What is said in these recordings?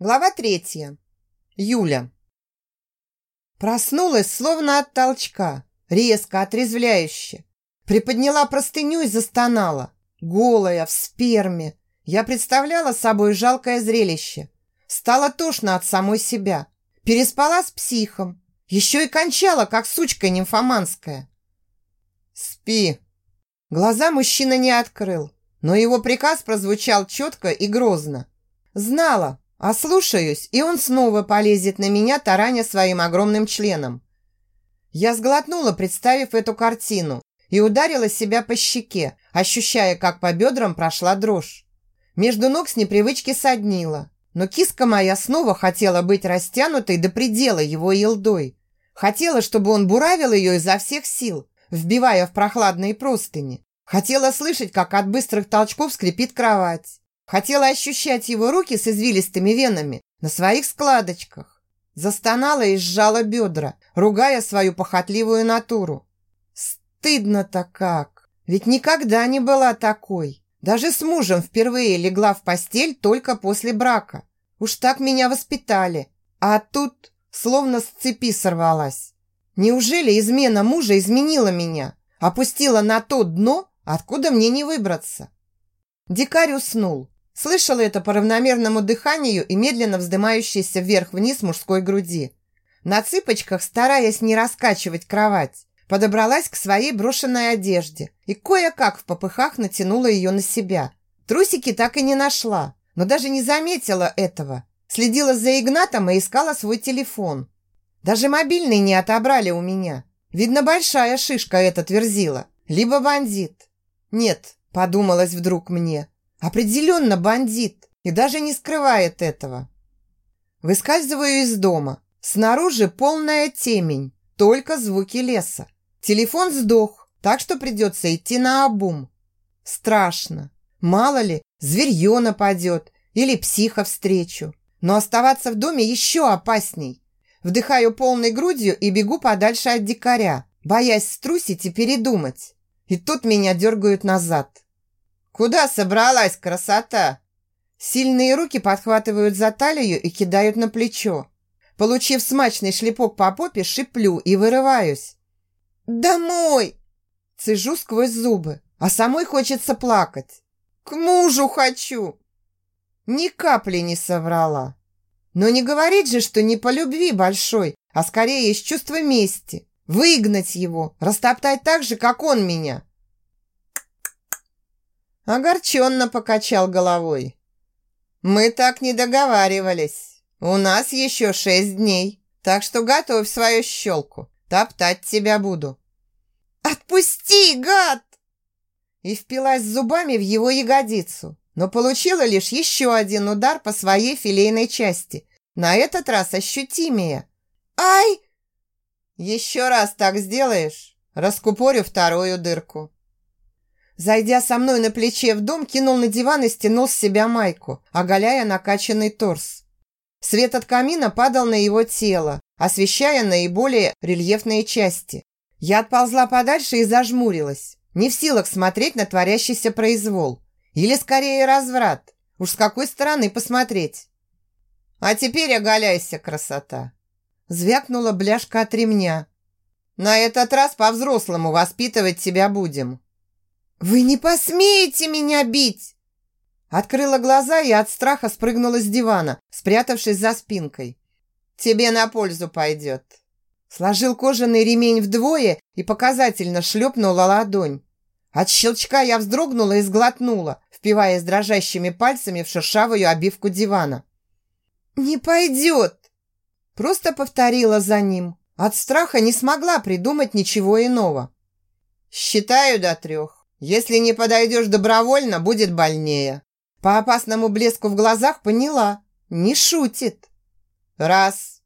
Глава третья. Юля. Проснулась словно от толчка, резко, отрезвляюще. Приподняла простыню и застонала. Голая, в сперме. Я представляла собой жалкое зрелище. Стало тошно от самой себя. Переспала с психом. Еще и кончала, как сучка нимфоманская. «Спи!» Глаза мужчина не открыл, но его приказ прозвучал четко и грозно. Знала, Ослушаюсь, и он снова полезет на меня, тараня своим огромным членом. Я сглотнула, представив эту картину, и ударила себя по щеке, ощущая, как по бедрам прошла дрожь. Между ног с непривычки соднила, но киска моя снова хотела быть растянутой до предела его елдой. Хотела, чтобы он буравил ее изо всех сил, вбивая в прохладные простыни. Хотела слышать, как от быстрых толчков скрипит кровать. Хотела ощущать его руки с извилистыми венами на своих складочках. Застонала и сжала бедра, ругая свою похотливую натуру. Стыдно-то как! Ведь никогда не была такой. Даже с мужем впервые легла в постель только после брака. Уж так меня воспитали. А тут словно с цепи сорвалась. Неужели измена мужа изменила меня? Опустила на то дно, откуда мне не выбраться? Дикарь уснул, Слышала это по равномерному дыханию и медленно вздымающейся вверх-вниз мужской груди. На цыпочках, стараясь не раскачивать кровать, подобралась к своей брошенной одежде и кое-как в попыхах натянула ее на себя. Трусики так и не нашла, но даже не заметила этого. Следила за Игнатом и искала свой телефон. Даже мобильный не отобрали у меня. Видно, большая шишка этот верзила. Либо бандит. Нет, подумалось вдруг мне, Определенно бандит и даже не скрывает этого. Выскальзываю из дома. Снаружи полная темень, только звуки леса. Телефон сдох, так что придется идти на обум. Страшно. Мало ли, зверье нападет или психа встречу. Но оставаться в доме еще опасней. Вдыхаю полной грудью и бегу подальше от дикаря, боясь струсить и передумать. И тут меня дергают назад. «Куда собралась, красота?» Сильные руки подхватывают за талию и кидают на плечо. Получив смачный шлепок по попе, шиплю и вырываюсь. «Домой!» Цежу сквозь зубы, а самой хочется плакать. «К мужу хочу!» Ни капли не соврала. Но не говорить же, что не по любви большой, а скорее из чувства мести. Выгнать его, растоптать так же, как он меня. Огорченно покачал головой. «Мы так не договаривались. У нас еще шесть дней, так что готовь свою щелку. Топтать тебя буду». «Отпусти, гад!» И впилась зубами в его ягодицу, но получила лишь еще один удар по своей филейной части, на этот раз ощутимее. «Ай!» «Еще раз так сделаешь, раскупорю вторую дырку». Зайдя со мной на плече в дом, кинул на диван и стянул с себя майку, оголяя накачанный торс. Свет от камина падал на его тело, освещая наиболее рельефные части. Я отползла подальше и зажмурилась, не в силах смотреть на творящийся произвол. Или скорее разврат. Уж с какой стороны посмотреть. «А теперь оголяйся, красота!» Звякнула бляшка от ремня. «На этот раз по-взрослому воспитывать тебя будем». «Вы не посмеете меня бить!» Открыла глаза и от страха спрыгнула с дивана, спрятавшись за спинкой. «Тебе на пользу пойдет!» Сложил кожаный ремень вдвое и показательно шлепнула ладонь. От щелчка я вздрогнула и сглотнула, впиваясь дрожащими пальцами в шершавую обивку дивана. «Не пойдет!» Просто повторила за ним. От страха не смогла придумать ничего иного. «Считаю до трех. Если не подойдешь добровольно, будет больнее. По опасному блеску в глазах поняла. Не шутит. Раз.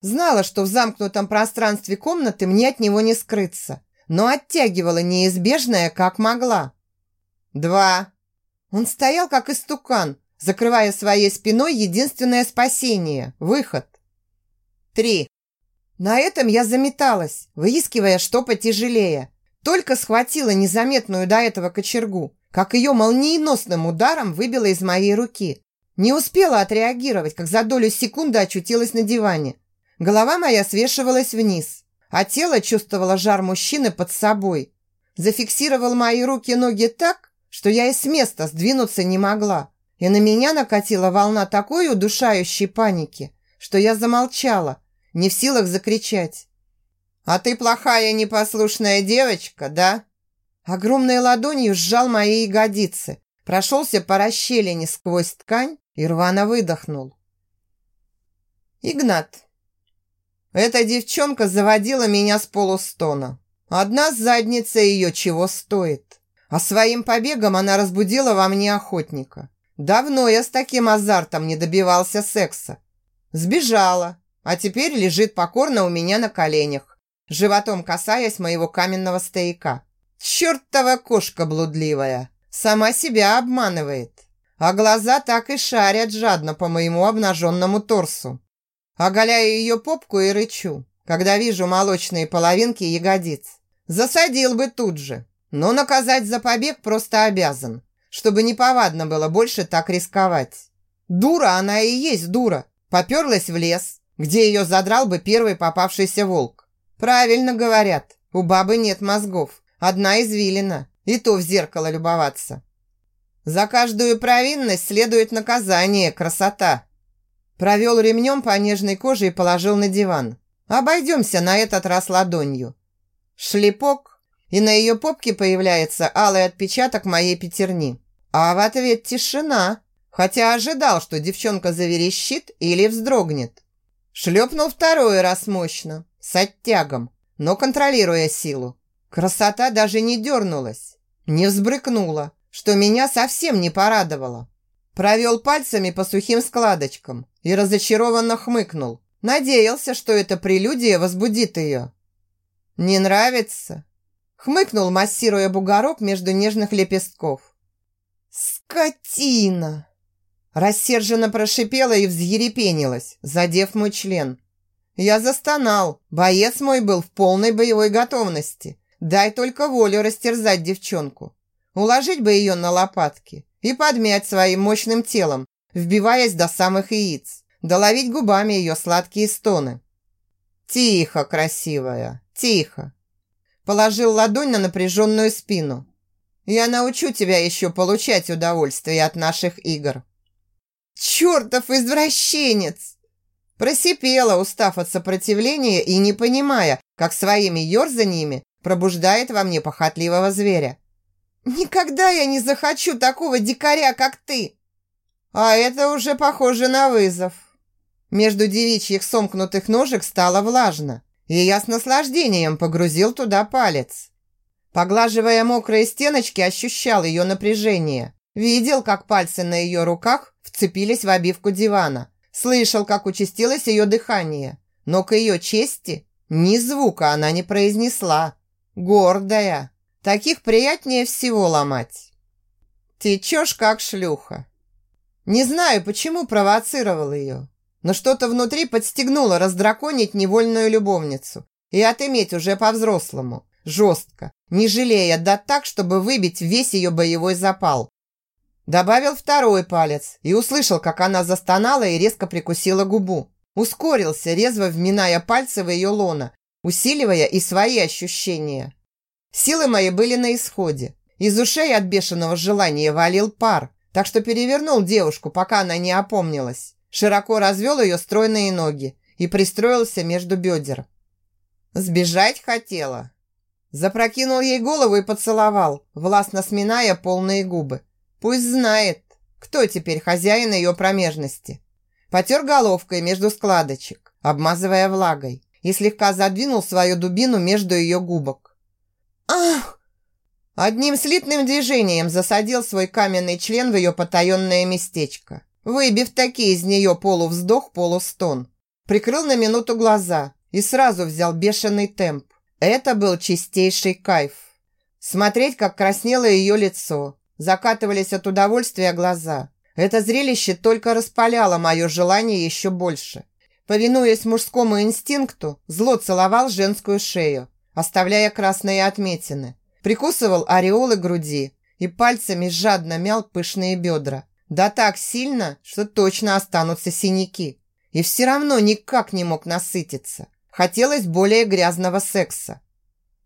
Знала, что в замкнутом пространстве комнаты мне от него не скрыться, но оттягивала неизбежное, как могла. Два. Он стоял, как истукан, закрывая своей спиной единственное спасение – выход. Три. На этом я заметалась, выискивая что потяжелее – только схватила незаметную до этого кочергу, как ее молниеносным ударом выбила из моей руки. Не успела отреагировать, как за долю секунды очутилась на диване. Голова моя свешивалась вниз, а тело чувствовало жар мужчины под собой. Зафиксировал мои руки и ноги так, что я и с места сдвинуться не могла. И на меня накатила волна такой удушающей паники, что я замолчала, не в силах закричать. «А ты плохая непослушная девочка, да?» Огромной ладонью сжал мои ягодицы, прошелся по расщелине сквозь ткань и рвано выдохнул. Игнат. Эта девчонка заводила меня с полустона. Одна задница ее чего стоит. А своим побегом она разбудила во мне охотника. Давно я с таким азартом не добивался секса. Сбежала, а теперь лежит покорно у меня на коленях, животом касаясь моего каменного стояка. Чертова кошка блудливая, сама себя обманывает, а глаза так и шарят жадно по моему обнаженному торсу. Оголяю ее попку и рычу, когда вижу молочные половинки ягодиц. Засадил бы тут же, но наказать за побег просто обязан чтобы неповадно было больше так рисковать. Дура она и есть дура. Поперлась в лес, где ее задрал бы первый попавшийся волк. Правильно говорят, у бабы нет мозгов. Одна извилина, и то в зеркало любоваться. За каждую провинность следует наказание, красота. Провел ремнем по нежной коже и положил на диван. Обойдемся на этот раз ладонью. Шлепок, и на ее попке появляется алый отпечаток моей пятерни. А в ответ тишина, хотя ожидал, что девчонка заверещит или вздрогнет. Шлепнул второй раз мощно, с оттягом, но контролируя силу. Красота даже не дернулась, не взбрыкнула, что меня совсем не порадовало. Провел пальцами по сухим складочкам и разочарованно хмыкнул. Надеялся, что эта прелюдия возбудит ее. «Не нравится?» Хмыкнул, массируя бугорок между нежных лепестков. «Скотина!» Рассерженно прошипела и взъерепенилась, задев мой член. Я застонал. Боец мой был в полной боевой готовности. Дай только волю растерзать девчонку. Уложить бы ее на лопатки и подмять своим мощным телом, вбиваясь до самых яиц. Доловить губами ее сладкие стоны. «Тихо, красивая, тихо!» Положил ладонь на напряженную спину. Я научу тебя еще получать удовольствие от наших игр». «Чертов извращенец!» Просипела, устав от сопротивления и не понимая, как своими ерзаниями пробуждает во мне похотливого зверя. «Никогда я не захочу такого дикаря, как ты!» А это уже похоже на вызов. Между девичьих сомкнутых ножек стало влажно, и я с наслаждением погрузил туда палец. Поглаживая мокрые стеночки, ощущал ее напряжение. Видел, как пальцы на ее руках вцепились в обивку дивана. Слышал, как участилось ее дыхание. Но к ее чести ни звука она не произнесла. Гордая. Таких приятнее всего ломать. Течешь, как шлюха. Не знаю, почему провоцировал ее. Но что-то внутри подстегнуло раздраконить невольную любовницу и отыметь уже по-взрослому, жестко, не жалея, да так, чтобы выбить весь ее боевой запал. Добавил второй палец и услышал, как она застонала и резко прикусила губу. Ускорился, резво вминая пальцы в ее лона, усиливая и свои ощущения. Силы мои были на исходе. Из ушей от бешеного желания валил пар, так что перевернул девушку, пока она не опомнилась. Широко развел ее стройные ноги и пристроился между бедер. Сбежать хотела, Запрокинул ей голову и поцеловал, властно сминая полные губы. Пусть знает, кто теперь хозяин ее промежности. Потер головкой между складочек, обмазывая влагой, и слегка задвинул свою дубину между ее губок. «Ах!» Одним слитным движением засадил свой каменный член в ее потаенное местечко, выбив такие из нее полувздох, полустон. Прикрыл на минуту глаза и сразу взял бешеный темп. Это был чистейший кайф. Смотреть, как краснело ее лицо, закатывались от удовольствия глаза. Это зрелище только распаляло мое желание еще больше. Повинуясь мужскому инстинкту, зло целовал женскую шею, оставляя красные отметины. Прикусывал ореолы груди и пальцами жадно мял пышные бедра. Да так сильно, что точно останутся синяки. И все равно никак не мог насытиться. Хотелось более грязного секса.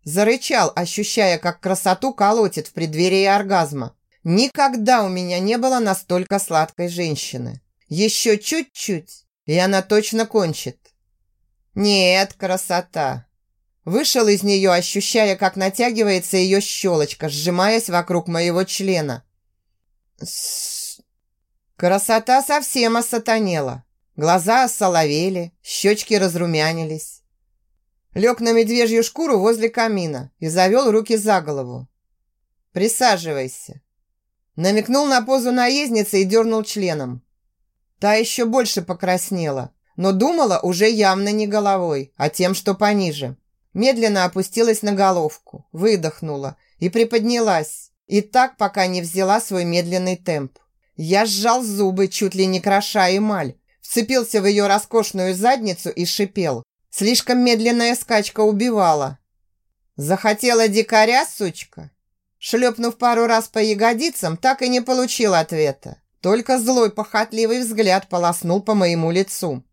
Зарычал, ощущая, как красоту колотит в преддверии оргазма. Никогда у меня не было настолько сладкой женщины. Еще чуть-чуть, и она точно кончит. Нет, красота. Вышел из нее, ощущая, как натягивается ее щелочка, сжимаясь вокруг моего члена. Красота совсем осатанела. Глаза осоловели, щечки разрумянились. Лег на медвежью шкуру возле камина и завел руки за голову. «Присаживайся». Намекнул на позу наездницы и дернул членом. Та еще больше покраснела, но думала уже явно не головой, а тем, что пониже. Медленно опустилась на головку, выдохнула и приподнялась. И так, пока не взяла свой медленный темп. Я сжал зубы, чуть ли не кроша эмаль, вцепился в ее роскошную задницу и шипел. Слишком медленная скачка убивала. «Захотела дикаря, сучка?» Шлепнув пару раз по ягодицам, так и не получил ответа. Только злой похотливый взгляд полоснул по моему лицу.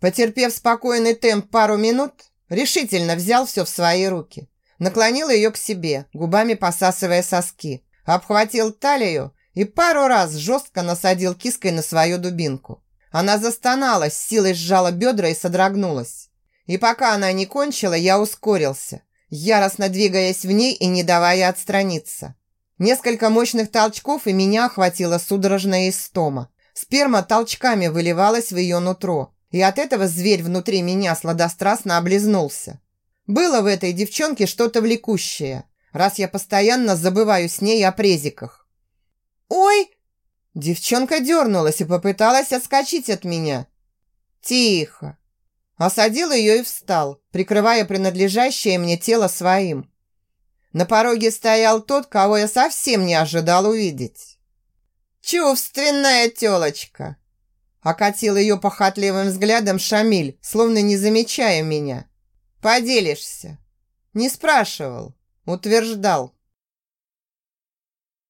Потерпев спокойный темп пару минут, решительно взял все в свои руки. Наклонил ее к себе, губами посасывая соски. Обхватил талию и пару раз жестко насадил киской на свою дубинку. Она застонала, с силой сжала бедра и содрогнулась. И пока она не кончила, я ускорился, яростно двигаясь в ней и не давая отстраниться. Несколько мощных толчков, и меня охватила судорожная истома. Сперма толчками выливалась в ее нутро, и от этого зверь внутри меня сладострастно облизнулся. Было в этой девчонке что-то влекущее, раз я постоянно забываю с ней о презиках. «Ой!» Девчонка дернулась и попыталась отскочить от меня. «Тихо!» Осадил ее и встал, прикрывая принадлежащее мне тело своим. На пороге стоял тот, кого я совсем не ожидал увидеть. «Чувственная телочка!» Окатил ее похотливым взглядом Шамиль, словно не замечая меня. «Поделишься?» «Не спрашивал, утверждал».